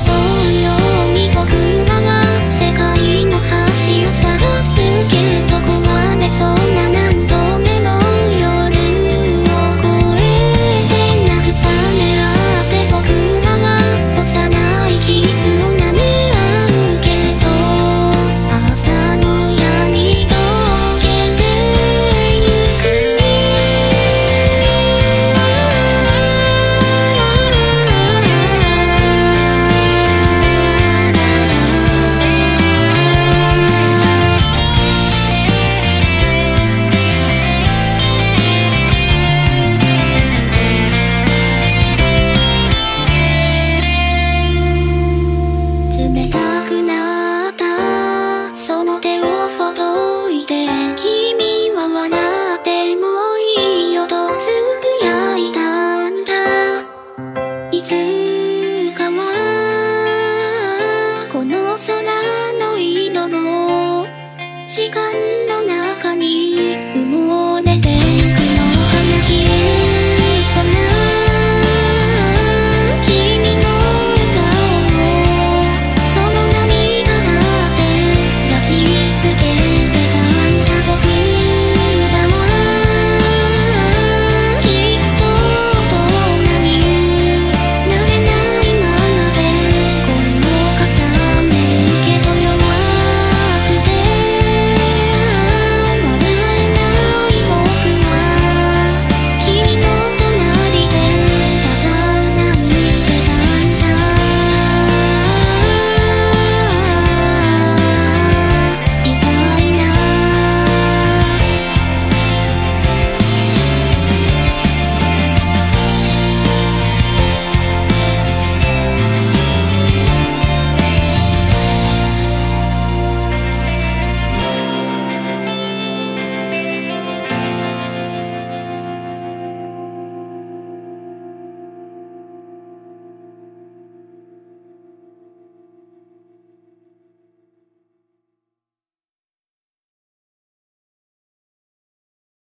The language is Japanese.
そうつかはこの空の色も時間